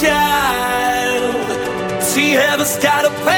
child. She ever started.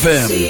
ZFM.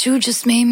you just made me.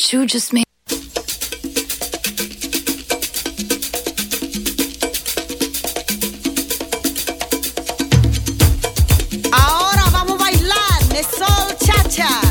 what you just made. Ahora vamos a bailar, sol cha cha.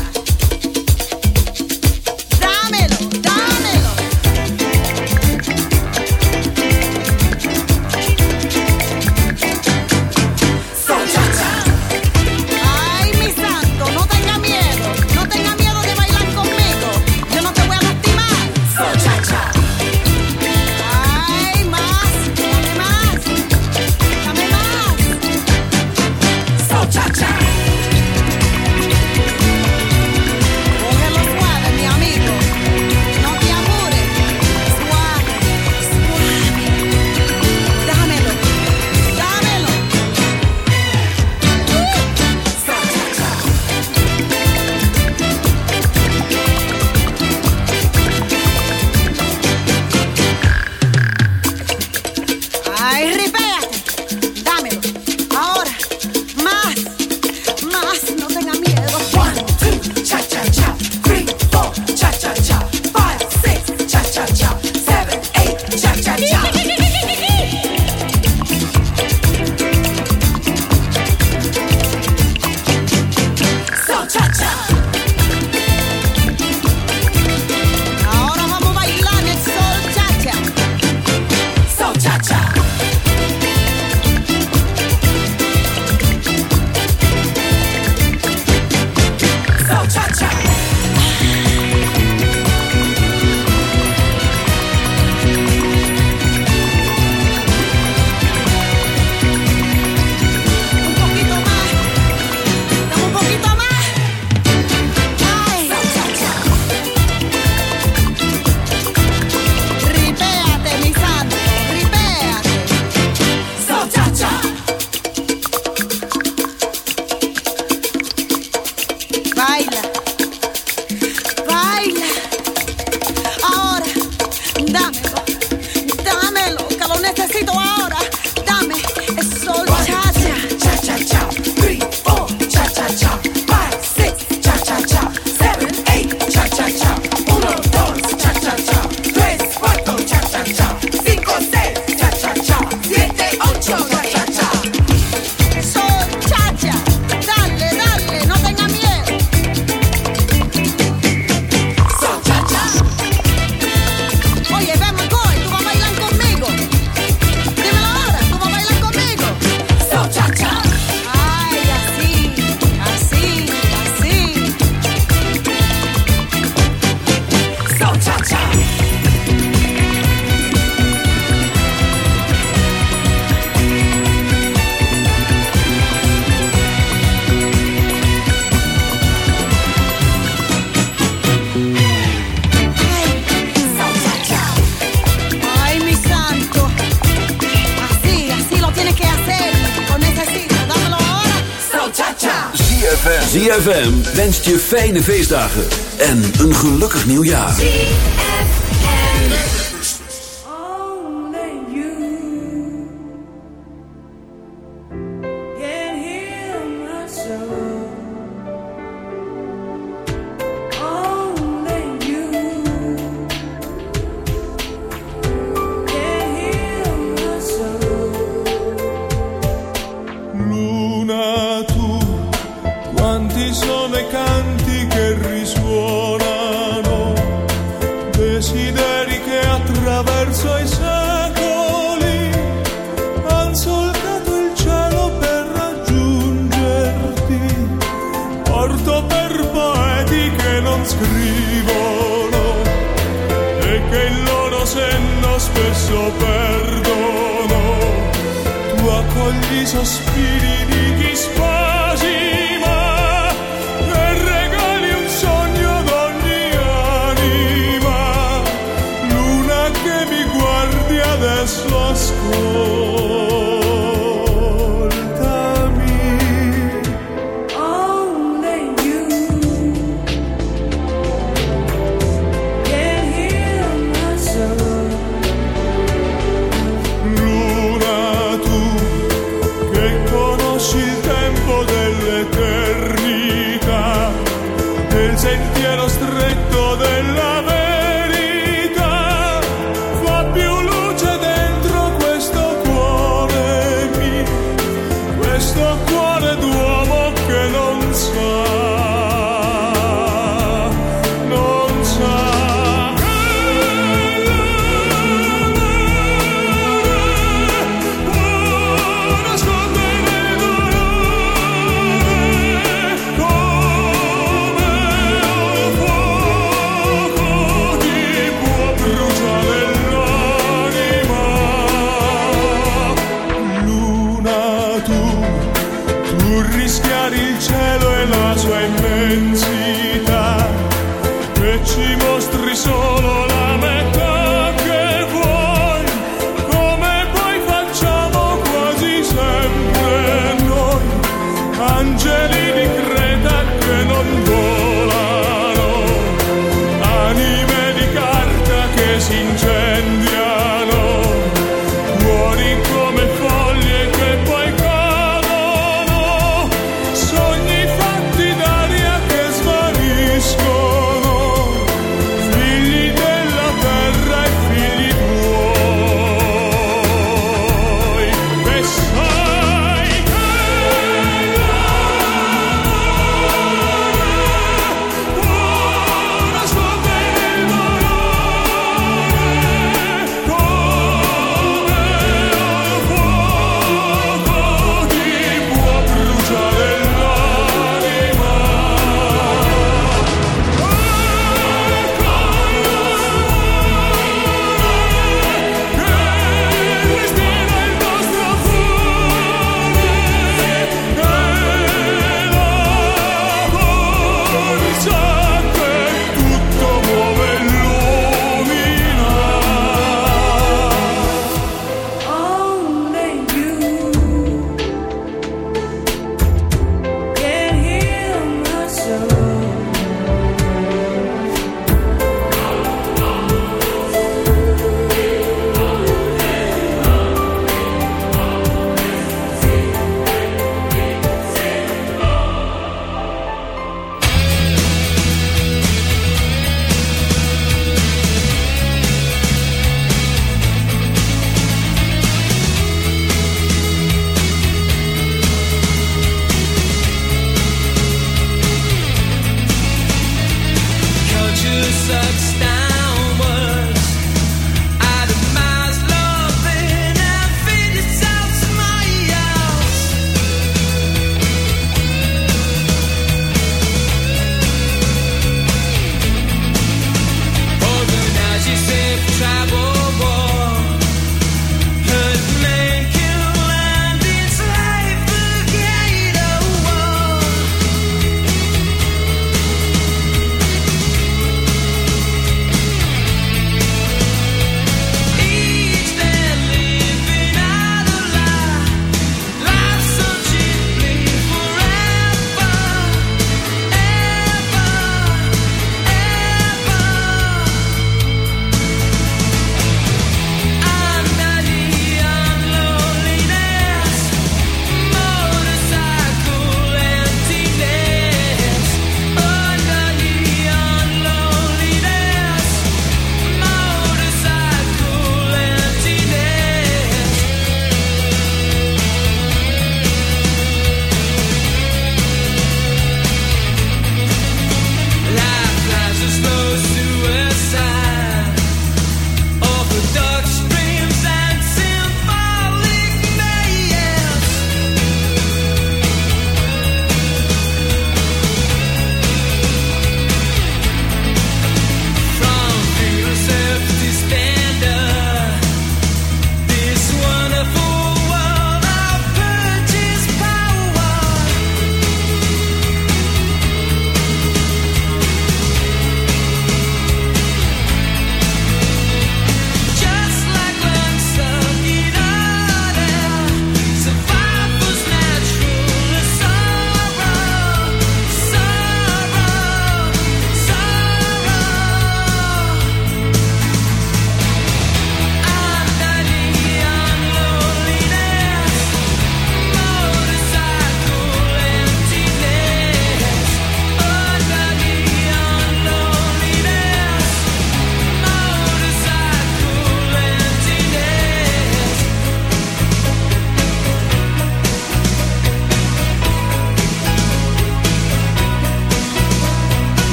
je fijne feestdagen en een gelukkig nieuwjaar. sono e canto sospiri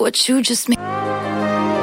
What you just made.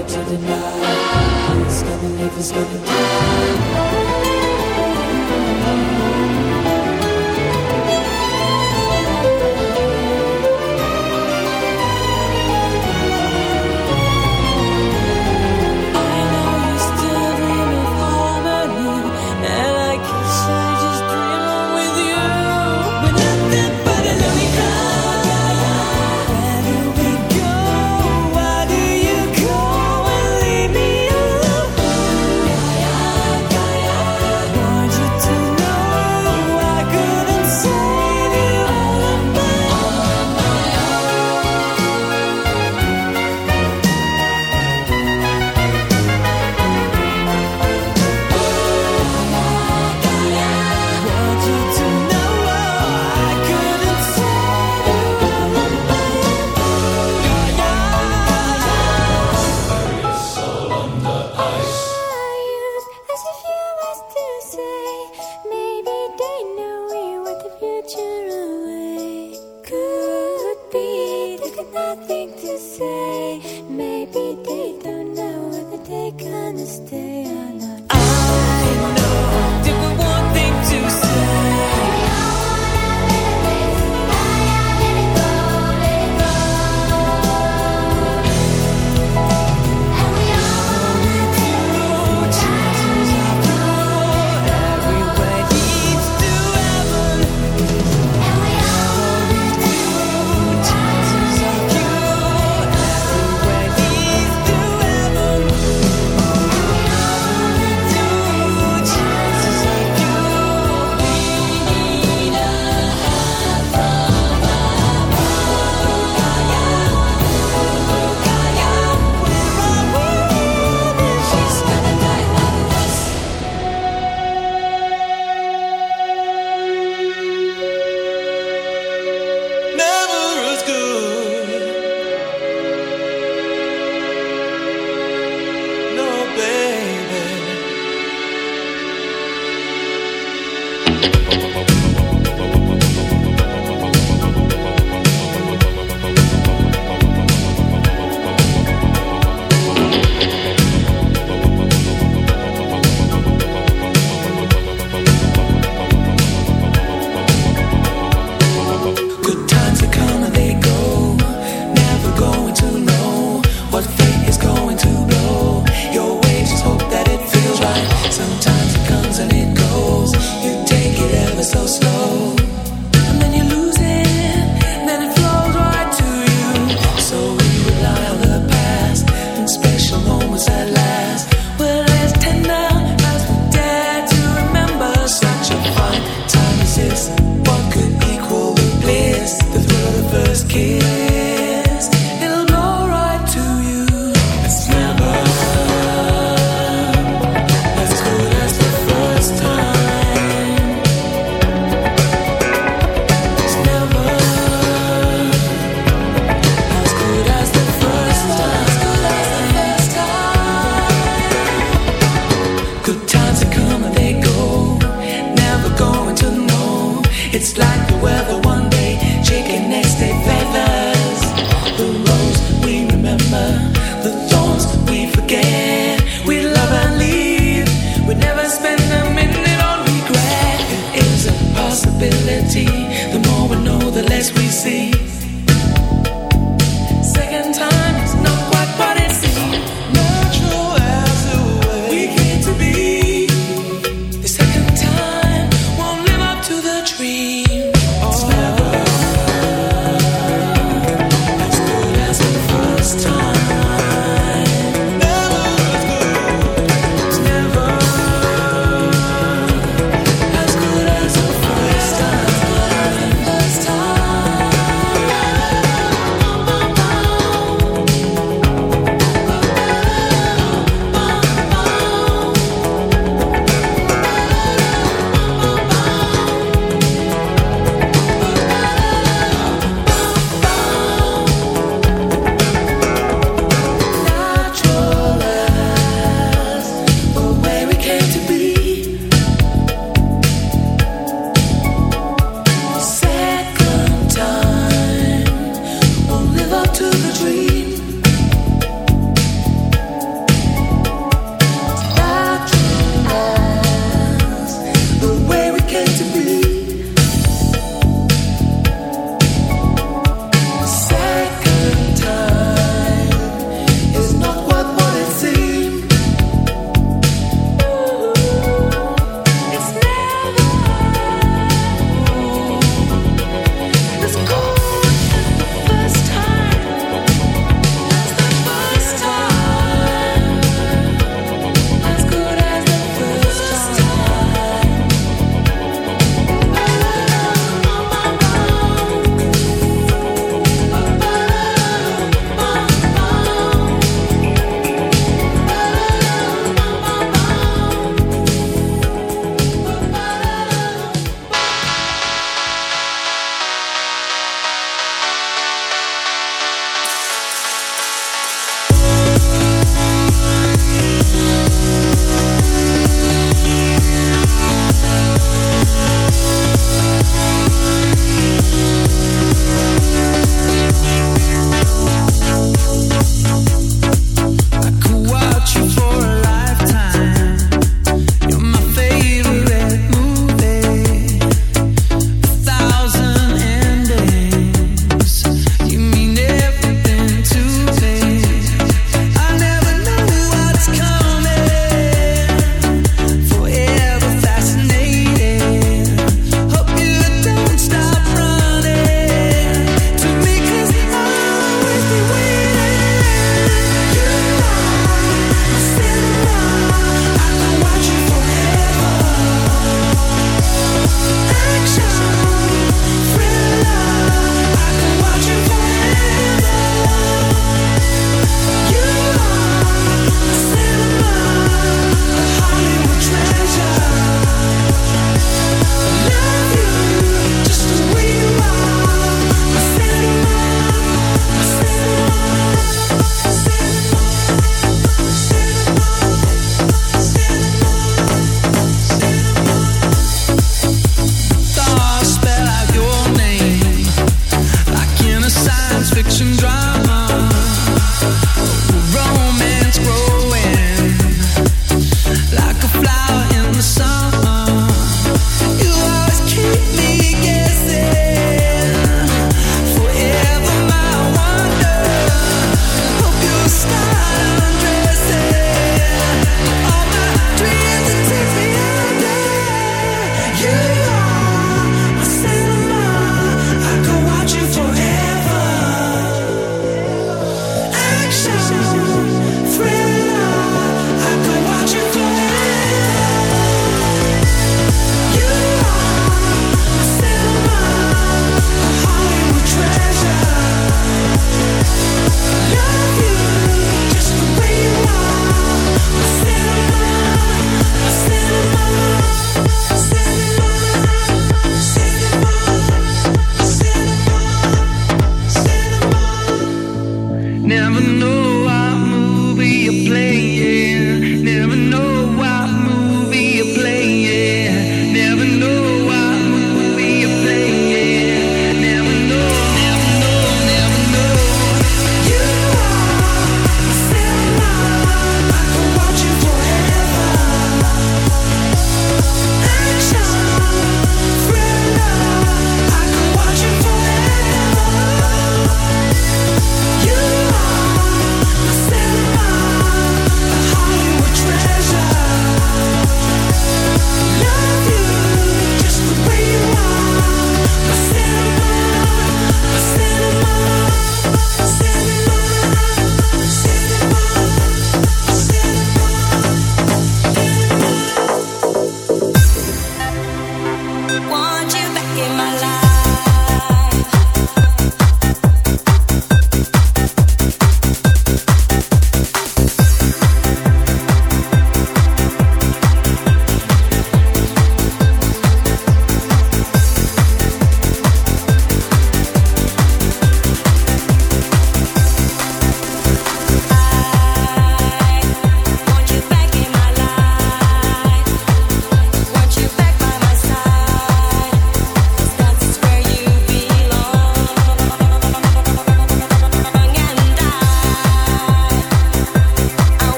harder to deny. Who's gonna live, who's gonna die?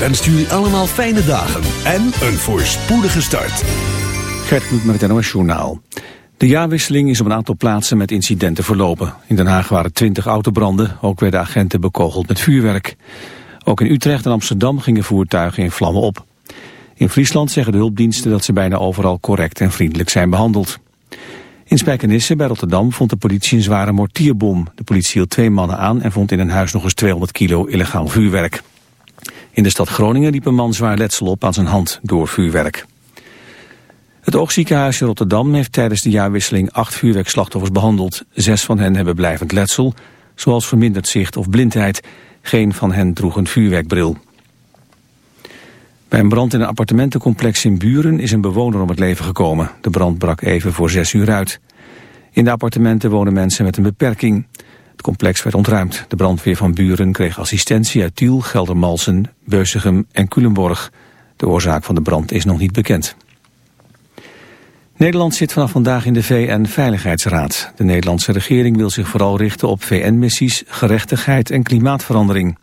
wenst jullie allemaal fijne dagen en een voorspoedige start. Gert met het NOS Journaal. De jaarwisseling is op een aantal plaatsen met incidenten verlopen. In Den Haag waren twintig autobranden, ook werden agenten bekogeld met vuurwerk. Ook in Utrecht en Amsterdam gingen voertuigen in vlammen op. In Friesland zeggen de hulpdiensten dat ze bijna overal correct en vriendelijk zijn behandeld. In Spijkenisse bij Rotterdam vond de politie een zware mortierbom. De politie hield twee mannen aan en vond in een huis nog eens 200 kilo illegaal vuurwerk. In de stad Groningen liep een man zwaar letsel op aan zijn hand door vuurwerk. Het oogziekenhuis in Rotterdam heeft tijdens de jaarwisseling acht vuurwerkslachtoffers behandeld. Zes van hen hebben blijvend letsel, zoals verminderd zicht of blindheid. Geen van hen droeg een vuurwerkbril. Bij een brand in een appartementencomplex in Buren is een bewoner om het leven gekomen. De brand brak even voor zes uur uit. In de appartementen wonen mensen met een beperking. Het complex werd ontruimd. De brandweer van Buren kreeg assistentie uit Tiel, Geldermalsen, Beusichem en Culemborg. De oorzaak van de brand is nog niet bekend. Nederland zit vanaf vandaag in de VN-veiligheidsraad. De Nederlandse regering wil zich vooral richten op VN-missies, gerechtigheid en klimaatverandering.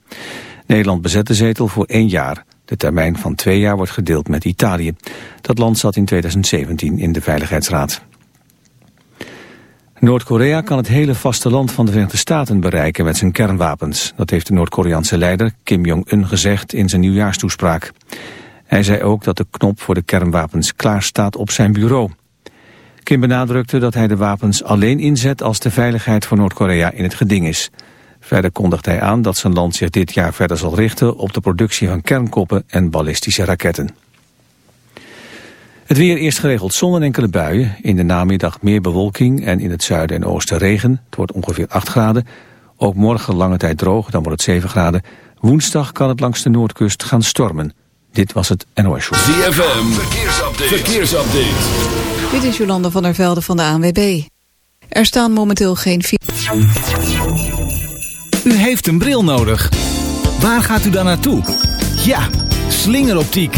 Nederland bezet de zetel voor één jaar. De termijn van twee jaar wordt gedeeld met Italië. Dat land zat in 2017 in de Veiligheidsraad. Noord-Korea kan het hele vasteland van de Verenigde Staten bereiken met zijn kernwapens. Dat heeft de Noord-Koreaanse leider Kim Jong-un gezegd in zijn nieuwjaarstoespraak. Hij zei ook dat de knop voor de kernwapens klaar staat op zijn bureau. Kim benadrukte dat hij de wapens alleen inzet als de veiligheid van Noord-Korea in het geding is. Verder kondigt hij aan dat zijn land zich dit jaar verder zal richten op de productie van kernkoppen en ballistische raketten. Het weer eerst geregeld zon en enkele buien. In de namiddag meer bewolking en in het zuiden en oosten regen. Het wordt ongeveer 8 graden. Ook morgen lange tijd droog, dan wordt het 7 graden. Woensdag kan het langs de noordkust gaan stormen. Dit was het NOS Show. ZFM, verkeersupdate. verkeersupdate. Dit is Jolande van der Velde van de ANWB. Er staan momenteel geen... U heeft een bril nodig. Waar gaat u dan naartoe? Ja, slingeroptiek.